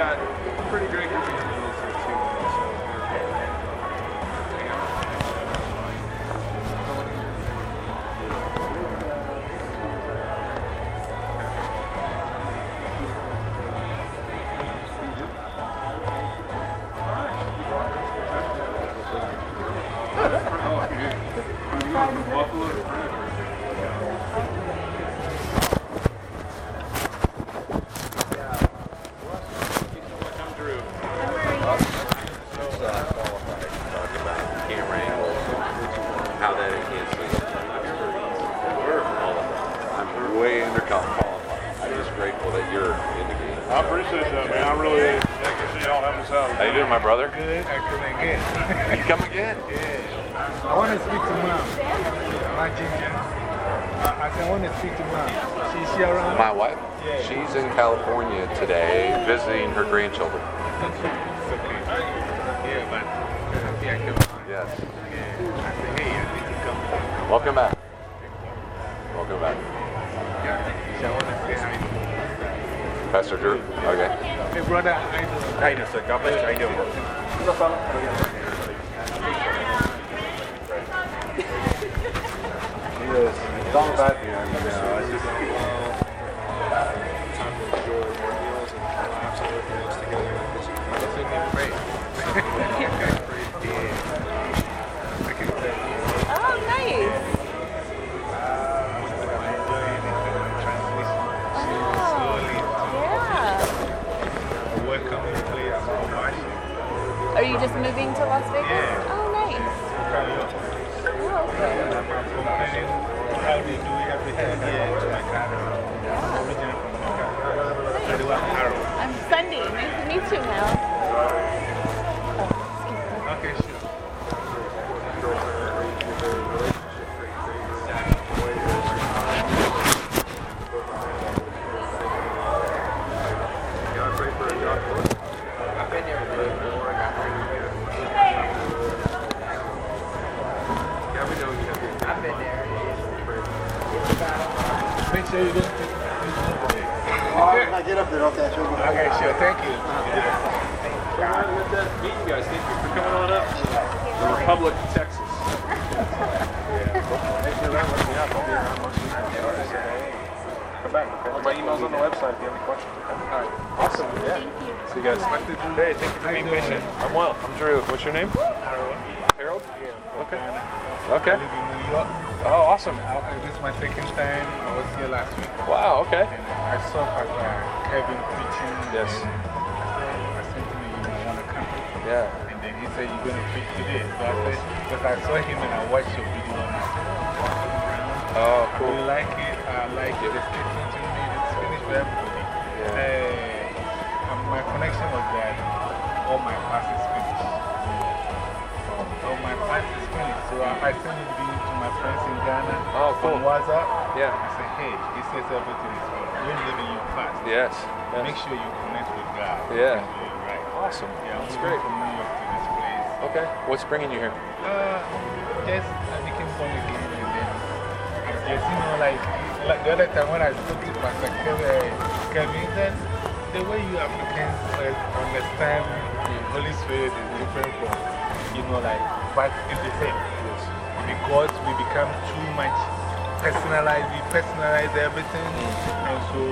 got a pretty great group want to speak to mom. She's here around. My wife? Yeah. She's in California today visiting her grandchildren. Yeah, but yeah, come on. Yes. Yeah. I said, hey, I need to come. Welcome back. Welcome back. Yeah. I want to say hi. Pastor Drew? Okay. Hey, brother, I know. How you doing, sir? God bless you. How you doing, bro? It's all about you, you know. It's just, Oh, nice. Oh, yeah. Welcome to play as a Marshall. Are you just moving to Las Vegas? Yeah. Oh, nice. Oh, okay. I'm complaining how they do everything here to my country. Originally from America. So they were Harold. I'm Sunday. Nice to meet you, Mel. Okay, sure. Make sure you don't take I get up there, okay, sure. Okay, sure. Thank you. Let that meet you guys. Thank you for coming on up. The Republic, Texas. Come back. Okay? My email's on the website if you have any questions. Okay? All right. See you guys. Hey, thank you for being patient. I'm well. I'm Drew. What's your name? Harold. Harold? Yeah. Okay. I Okay. live in New York. Oh, awesome. I, I- this is my second time. I was here last week. Wow, okay. And I saw Kevin preaching. Yes. I I to me, you might want to come. Yeah. And then he said, you're going to preach today. So I said, because I saw him and I watched your video and I said, oh. Oh, I cool. really like it. I like it. The statement you made is finished for everybody. Yeah. My connection was that all my classes finished. From Oh, my class is finished. So I, I send it to my friends in Ghana. Oh, cool. On WhatsApp. Yeah. I say, hey, he says everything is well. Don't live in your past. Yes. Make sure you connect with God. Yeah. Make sure you're right. Awesome. Yeah, I'm That's great. from New York to this place. Okay. What's bringing you here? Uh, just I became born again and then just, you know, like, like the other time when I spoke to Pastor Kevin, Kevin said, the way you Africans understand the Holy Spirit is different from, you know, like, but it's the same. Because we become too much personalized, we personalize everything, and so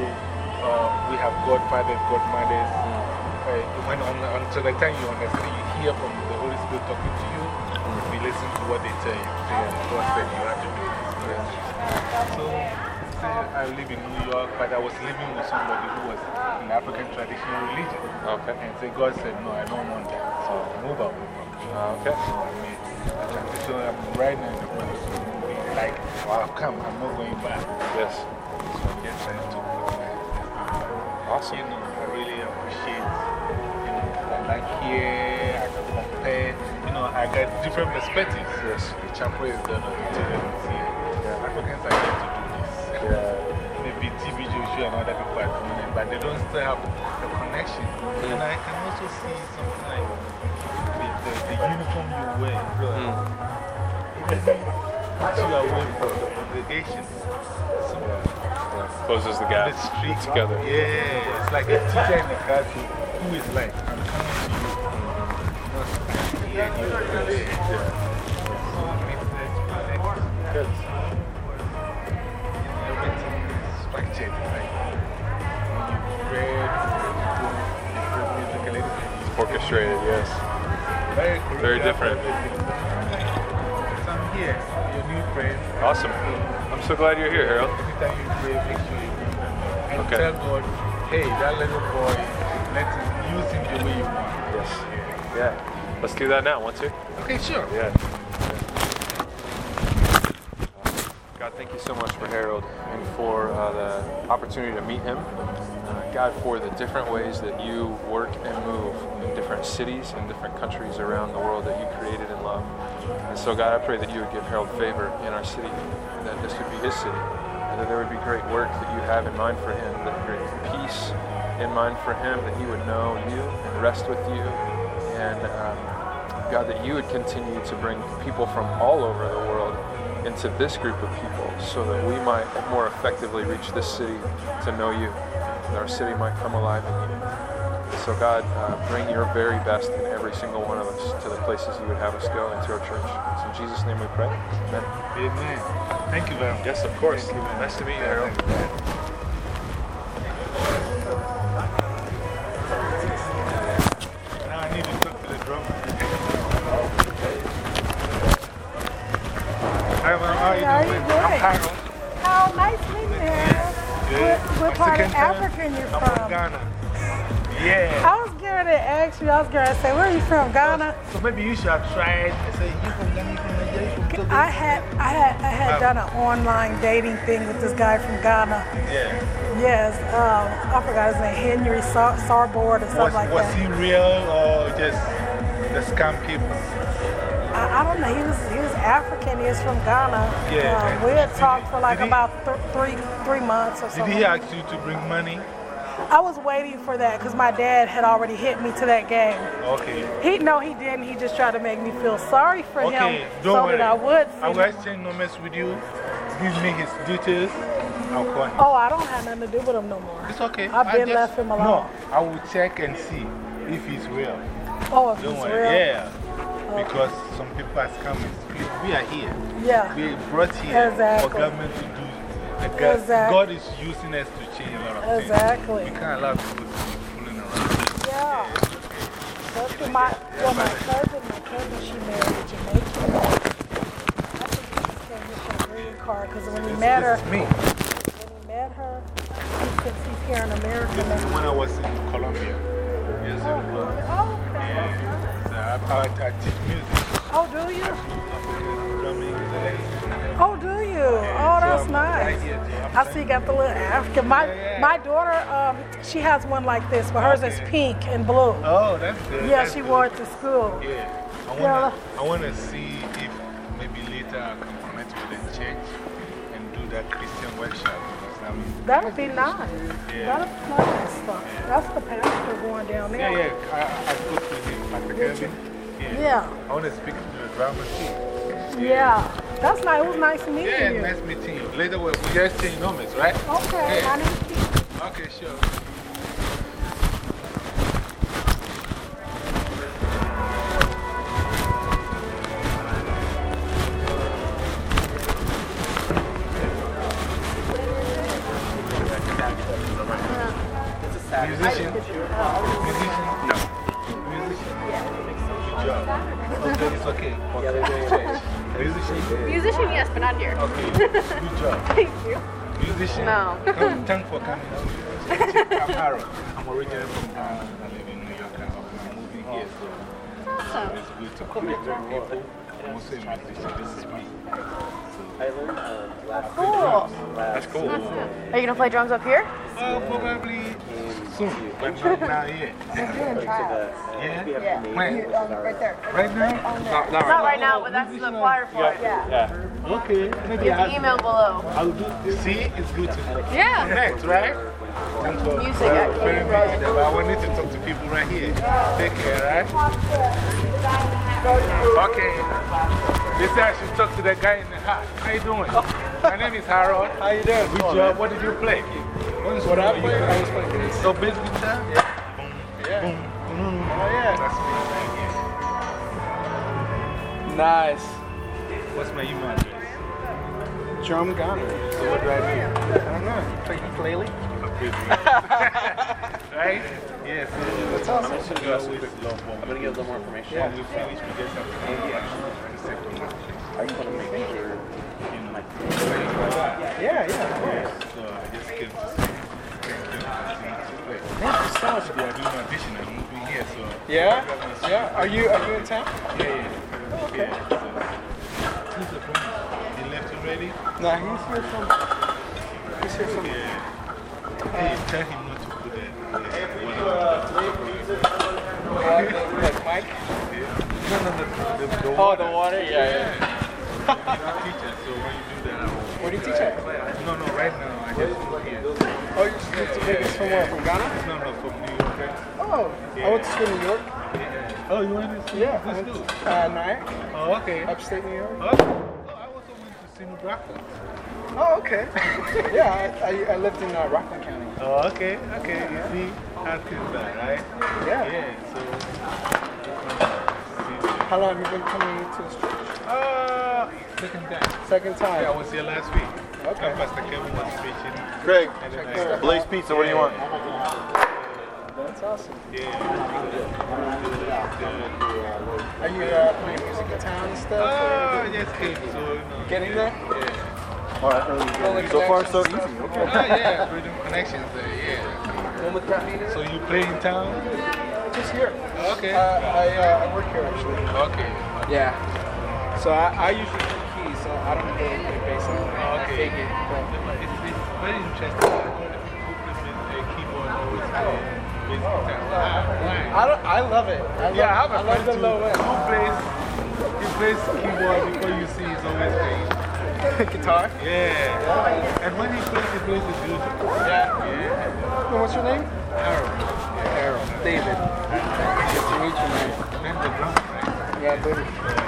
uh, we have godfathers, godmothers. Uh, when on, until the time you understand, you hear from the Holy Spirit talking to you, we listen to what they tell you. Say, God said you have to do this. So, I live in New York, but I was living with somebody who was in African traditional religion. Okay. And so God said, no, I don't want that. So move out. okay. So I made a transition. I'm right now in the process of moving. Like, I've come, I'm not going back. Yes. So I'm just trying to put my Awesome. you know, I really appreciate, you know, I like here, I can compare, you know, I got different perspectives. Yes. The chapel is done on the here. Africans are here to Maybe TB Joshua and other people are doing it, but they don't still have the connection. And I can also see sometimes the, the, the uniform you wear. Put you away from the congregation. Closes the gap. the street together. Yeah, it's like a teacher in the classroom who is like, I'm coming to you. Mm-hmm. Not standing bit. Orchestrated, yes. Very, Very different. So I'm here, your new friend. Awesome. I'm so glad you're here, Harold. Every time you pray, make sure you. And Okay. tell God, hey, that little boy, let him use him the way you want. Yes. Yeah. Let's do that now, want to? Okay, sure. Yeah. God, thank you so much for Harold and for uh, the opportunity to meet him. Uh, God, for the different ways that you work and move in different cities and different countries around the world that you created and love. And so, God, I pray that you would give Harold favor in our city, that this would be his city, and that there would be great work that you have in mind for him, that great peace in mind for him, that he would know you and rest with you, and um, God, that you would continue to bring people from all over the world into this group of people so that we might more effectively reach this city to know you, and our city might come alive in you. So, God, uh, bring your very best in every single one of us to the places you would have us go into our church. It's in Jesus' name we pray. Amen. Amen. Thank you very much. Yes, of course. Nice to meet you, Harold. Now I need to talk to the drummer. Hi, man. How are you doing? I'm Harold. Oh, nice meeting you. Good. What, what part of. Africa you I'm from from? Ghana. Yeah. I was going to ask you, I was going to say, where are you from? Ghana? So maybe you should have tried. I say, you from Ghana, you from Nigeria, you from I had, I had, I had Um, done an online dating thing with this guy from Ghana. Yeah. Yes, um, I forgot his name, Henry Sar Sarboard or something Was, like was that. Was he real or just the scam people? I, don't know, he was, he was African, he was from Ghana. Yeah. Um, we had talked for like he- about th three, three months or something. Did he ask you to bring money? I was waiting for that because my dad had already hit me to that game. Okay. He no, he didn't. He just tried to make me feel sorry for Okay, him don't so worry. that I would. I will exchange numbers with you. Give me his details. I'll call him. Oh, I don't have nothing to do with him no more. It's okay. I've been just- left him alone. No, I will check and see if he's real. Oh, if Don't he's worry. real. Yeah. Because some people are scammers. We, are here. Yeah. We brought here Exactly. for government to do. God, uh, Exactly. God is using us to change a lot of things. Exactly. We can't allow people to be fooling around. Yeah. That's my, well, my cousin, my cousin, she married a Jamaican. I think he just came for a green card because when he met her, This is me. when he met her, he he's here in America. This is when I was in Colombia. Years Oh, ago. really? Oh, okay. Yeah. I, I, I teach music. Oh, do you? Drumming. Oh, do you? Oh, that's So nice. right I'm see you got the little African. My, Yeah, yeah. my daughter, um, she has one like this, but hers is pink and blue. Oh, that's good. yeah, that's she good. wore it to school. Yeah. I wanna, I wanna see if maybe later I can connect with the church and do that Christian workshop. I'm, That'd be nice. Yeah. That'd be nice. That's the pastor going down there. yeah, I, I to him, Pastor Kevin. Yeah. Yeah. I want to speak to the drama team. Yeah. That's nice. It was nice meeting Yeah, you. Yeah, nice meeting you. Later, we we just change numbers, right? Okay. Yeah. My name's Keith. Okay, sure. Musician? No. Oh, Come, thanks for coming. I'm Harold. I'm originally from Ghana. I live in New York now. I'm moving here, so Awesome. it's good to connect with people. I'm also a musician. This is me. Cool. That's cool. Are you going to play drums up here? Oh, probably soon, but not yet. Yeah? When? right there. Right now? Not, right right now, but that's the flyer for it. Yeah. Okay. Maybe There's I the email below. I'll do. See, it's good to Yeah. connect, right? Thanks for Music, actually. very much. But I wanted to talk to people right here. Take care, right? Okay. They say I should talk to the guy in the hat. How you doing? My name is Harold. How you doing? Good job. What did you play? What I play? I was playing bass. So bass guitar? Yeah. Boom. Yeah. Boom. Boom. Oh, yeah. That's me right here. Nice. What's my email address? Drum gunner. So what do I do? I don't know. Play ukulele? right? Yes. That's awesome. We always love I'm going to get a little more information. When we finish, we just have to maybe actually the second one. I just want to make sure. You know. Yeah, yeah, of course. So I just came you so much. We are doing audition. I'm moving here, so. Yeah? Yeah? Are you, are you in town? Yeah, yeah. Oh, okay. Yeah, so. Who's the friend? He left already? No, he's here from. He's here from. Yeah. Hey, tell him not to put that. Like Mike? No, no, no. The, the, Oh, the water? Yeah, yeah. I'm a teacher, so when you do that, I will. Where do you teach at? No, no, right now I just moved here. Oh, you just moved to Vegas from where? From Ghana? No, no, from New York. right? Oh, I went to school in New York. Oh, you went to school? Yeah, I What went school? to uh, Nyack, Oh, okay. upstate New York. Oh, oh, I also went to Seymour Brockton. Oh, okay. yeah, I, I, I lived in uh, Rockland County. Oh, okay, okay. You see how things are, right? Yeah. Yeah, so. How long have you been coming to this church? Uh, second time. Second time. Yeah, I was here last week. Okay. Pastor Kevin was preaching. Craig, And then I, Blaze Pizza, what do you want? That's awesome. yeah. Are you uh, playing music in town and stuff? Oh, I just came, so, you know. Getting there? Yeah. All right, so far so easy. Okay. Oh, yeah, Freedom Connections there, yeah. When would that mean? So you play in town? Just here. Okay. Uh, I, uh, I work here actually. Okay. Yeah. So I, I usually play keys, so I don't really play. I it. But It's, it's very interesting. I know the people who a keyboard always play bass guitar. Why? I, don't, I love it. I love, Yeah, I have a I love friend the too. low end. Who plays, he plays keyboard before you see he's always playing. Guitar? Yeah. And when he plays, he plays it beautiful. Yeah. Yeah. And what's your name? Harold. Harold. David. Good to meet you, man. And the drum, right? Yeah, baby.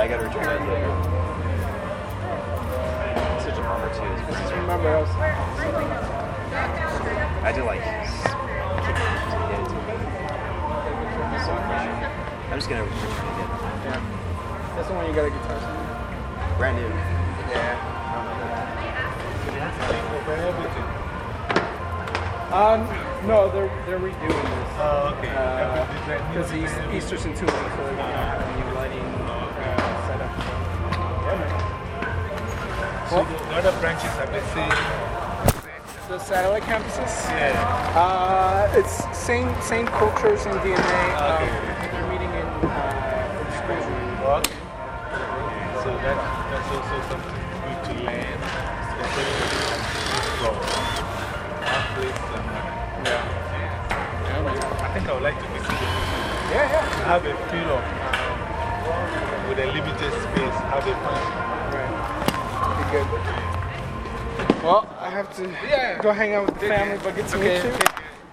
I gotta return that later. It's such a bummer, too. is because Just remember, I was, I had to, like, s- it to get it to me. So, I'm just gonna return it again. yeah. That's the one you got a guitar somewhere? Brand new. Yeah. Um, no, they're they're redoing this. Oh, okay. Because East, Easter's in two weeks, so they're gonna have a new lighting the other branches have the same. The satellite campuses. Yeah. Uh, it's same same cultures and DNA. Um, Okay. Go hang out with the family, but get to Okay. meet you.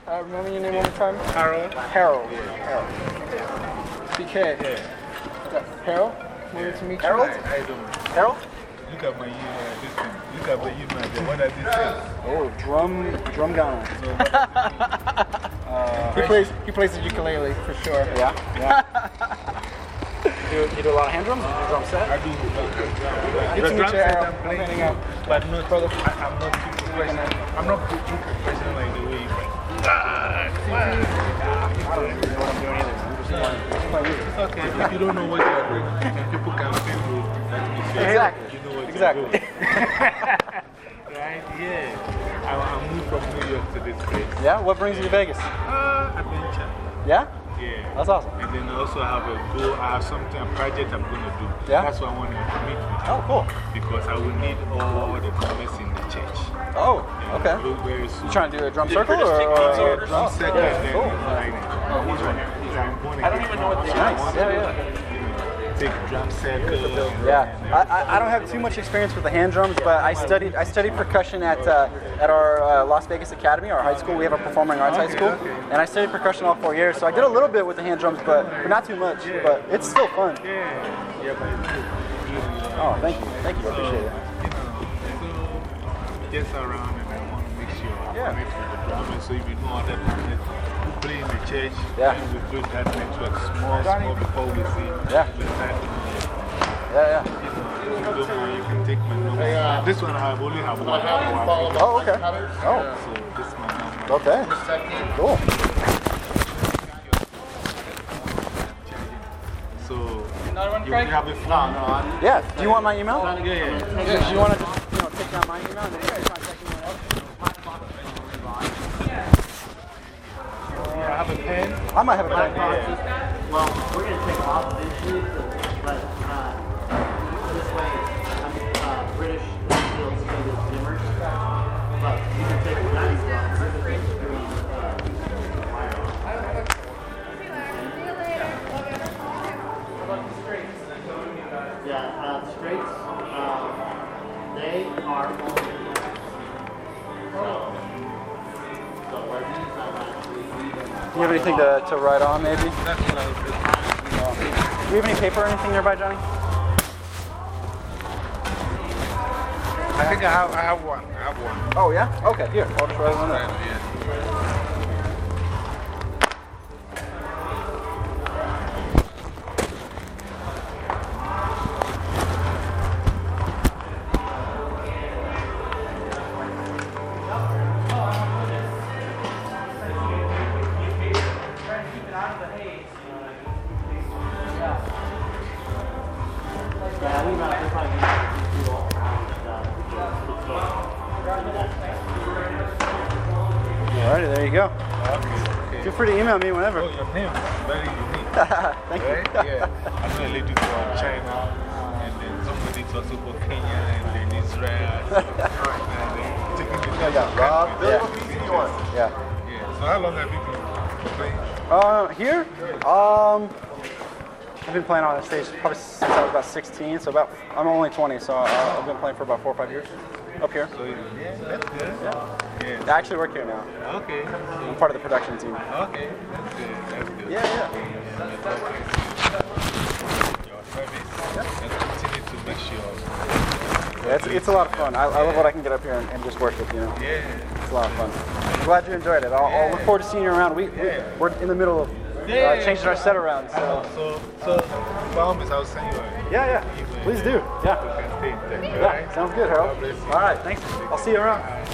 Uh, remember your name one more time? Harold? Harold. Harold. PK. Yeah. Harold? Wanted to meet Harold? you. I, I don't. Harold? Look at my email. This thing. Look at my email. there. What does it say? Oh, drum, drum gun. So what Uh, he plays, he plays the ukulele for sure. Yeah. Yeah. you, do, you do a lot of hand drums? You do drum set? I do. Get The to meet you, Harold. I'm I'm playing, but not. I, I'm not I'm not too professional like the way. Ah, I don't even know what I'm doing either. I'm just playing, just playing music. It's okay. If you don't know what you're doing, people can feel you, that means you Exactly. you know what Exactly. you're doing. right? Yeah. I, I moved from New York to this place. Yeah? What brings you to Vegas? Uh, adventure. Yeah? Yeah. That's awesome. And then I also have a goal. I have something, a project I'm going to do. Yeah? That's why I want to meet with you. Oh, cool. Because I will need all the drummers in the church. Oh, okay. very- Very. You trying to do a drum circle or? or drum oh, set yeah, and then, cool. like, I want to, I don't even know what Nice. Yeah, yeah. Take drum circle. Yeah, I, I, I don't have too much experience with the hand drums, but I studied I studied percussion at uh, at our uh, Las Vegas Academy, our high school. We have a performing arts high school, and I studied percussion all four years. So I did a little bit with the hand drums, but, but not too much. But it's still fun. Yeah, yeah, but. Oh, thank you, thank you, I appreciate it. You know, so just around and I want to make sure I Yeah. connect with the drummers. So if you know other drummers who play in the church, Yeah. then we build that network small, small before we see. Yeah. we start, Yeah, yeah. you know, if you don't mind, you can take my number. This one I have only have one. hour. Oh, okay. Oh, So this is my number. okay. Cool. So you have a phone. Yeah. Do you want my email? Yeah, yeah. Yeah. Do you want to just you know take down my email and then you guys contact me whenever? I have a pen. I might have a pen. Well, we're going to take off eventually, but uh, this way, I mean, uh, British Fields go to Zimmers, but you can take the 90s off. Yeah, uh, straights, uh, they are only. You have anything to, to write on, maybe? That's what I was Do you have any paper or anything nearby, Johnny? I think I have, I have one. I have one. Oh, yeah? Okay, here. I'll just write it on Alrighty, there you go. Okay. Feel free to email me whenever. Oh, your name is very unique. Thank right? you. Yeah. I know a lady from China, and then somebody also for Kenya, and then Israel. and then taking the I got Rob. Yeah. Yeah. Yeah. So, how long have you been playing? Uh, here? Um, I've been playing on the stage probably since I was about 16, so about, I'm only 20, so uh, I've been playing for about four or five years up here. So, yeah, that's good. Yeah. I actually work here now. Okay. I'm part of the production team. Okay. That's good. That's good. Yeah, yeah. Your service. And continue to make sure. yeah it's, it's a lot of fun. I, I love what I can get up here and, and just work with, you know. Yeah. It's a lot of fun. Glad you enjoyed it. I'll, I'll look forward to seeing you around. We, we, we're in the middle of uh, changing our set around. So. So, so, by all means, I'll send you a. Yeah, yeah. Please do. Yeah. can stay in touch, Yeah, sounds good, Harold. God bless you. All right, thanks. I'll see you around.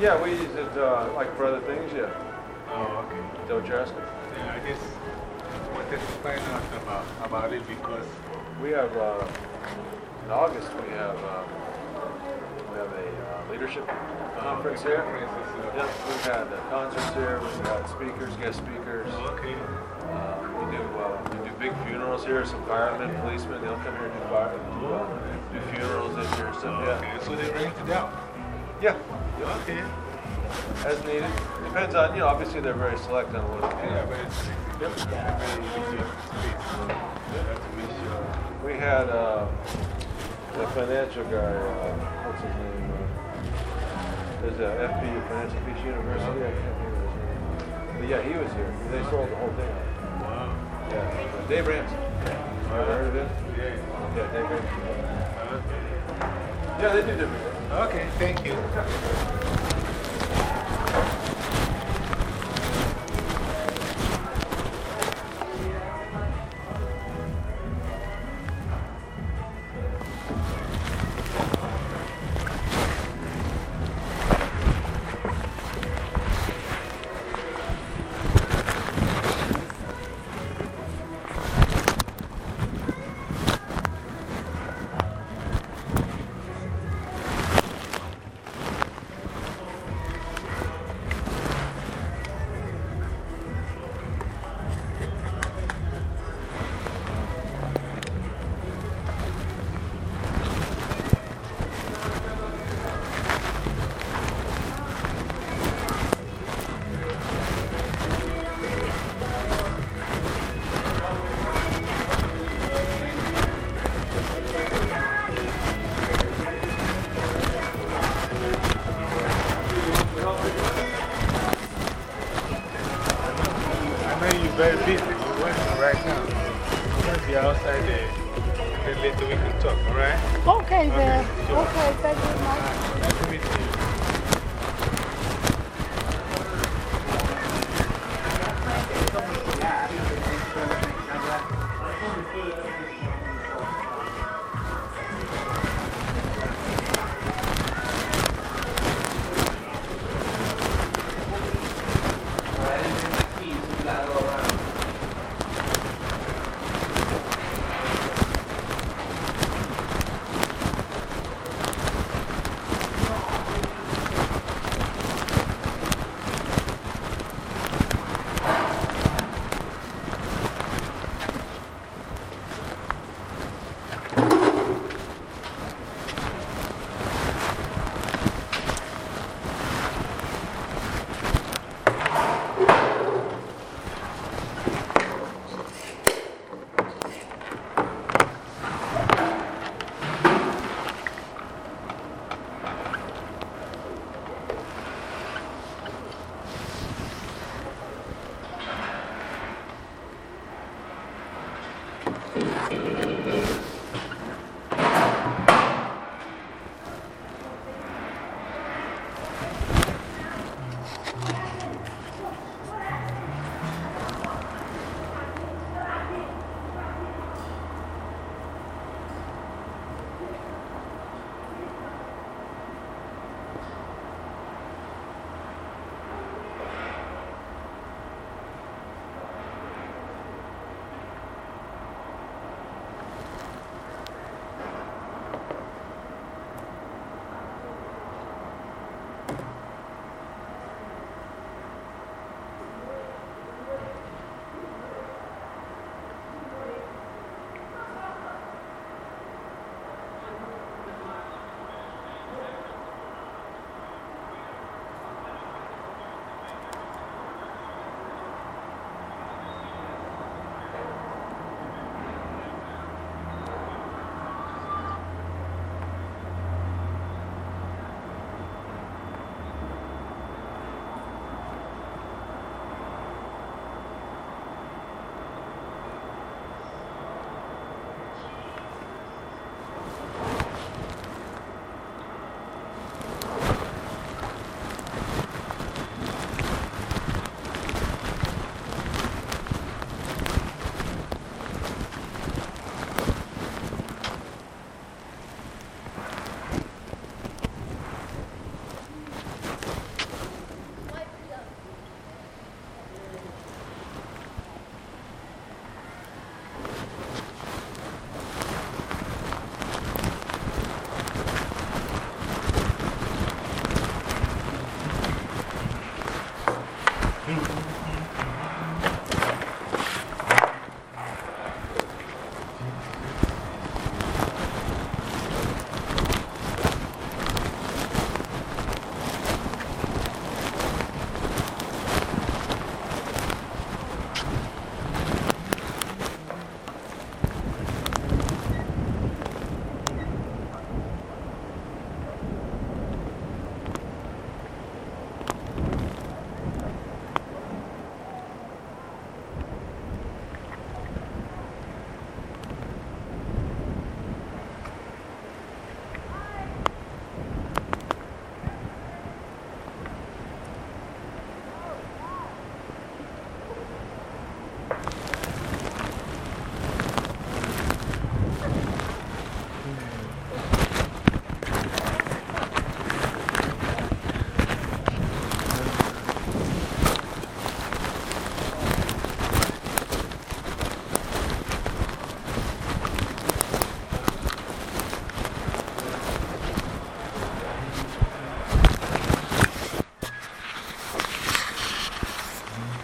Yeah, we use it uh, like for other things, yeah. oh, okay. What you're asking? Yeah, I just wanted to find out about, about it because We have, uh, in August, we have, uh, we have a uh, leadership conference here. Yes, we've had uh, concerts here, we've had speakers, guest speakers. Oh, okay. Uh, we do, uh, we do big funerals here, some firemen, policemen, they'll come here and do fire, do, uh, do funerals this year, so, yeah. Okay, so they rent it out. Yeah, Okay. as needed. Depends on, you know, obviously they're very select on what. Yeah, but it's yep. very legit space. So you have to make sure. We had uh, the financial guy, uh, what's his name? Uh, there's a FPU, Financial Peace University. I can't of his name. But yeah, he was here. They sold the whole thing. Wow. Yeah. Dave Ramsey. Ever heard of him? Yeah. Yeah, Dave Ramsey. Yeah, they do different things. Okay, thank you. Very busy. We're working right now. To be outside there. Then later we can talk, all right? Okay, then. sure. Okay, thank you very much.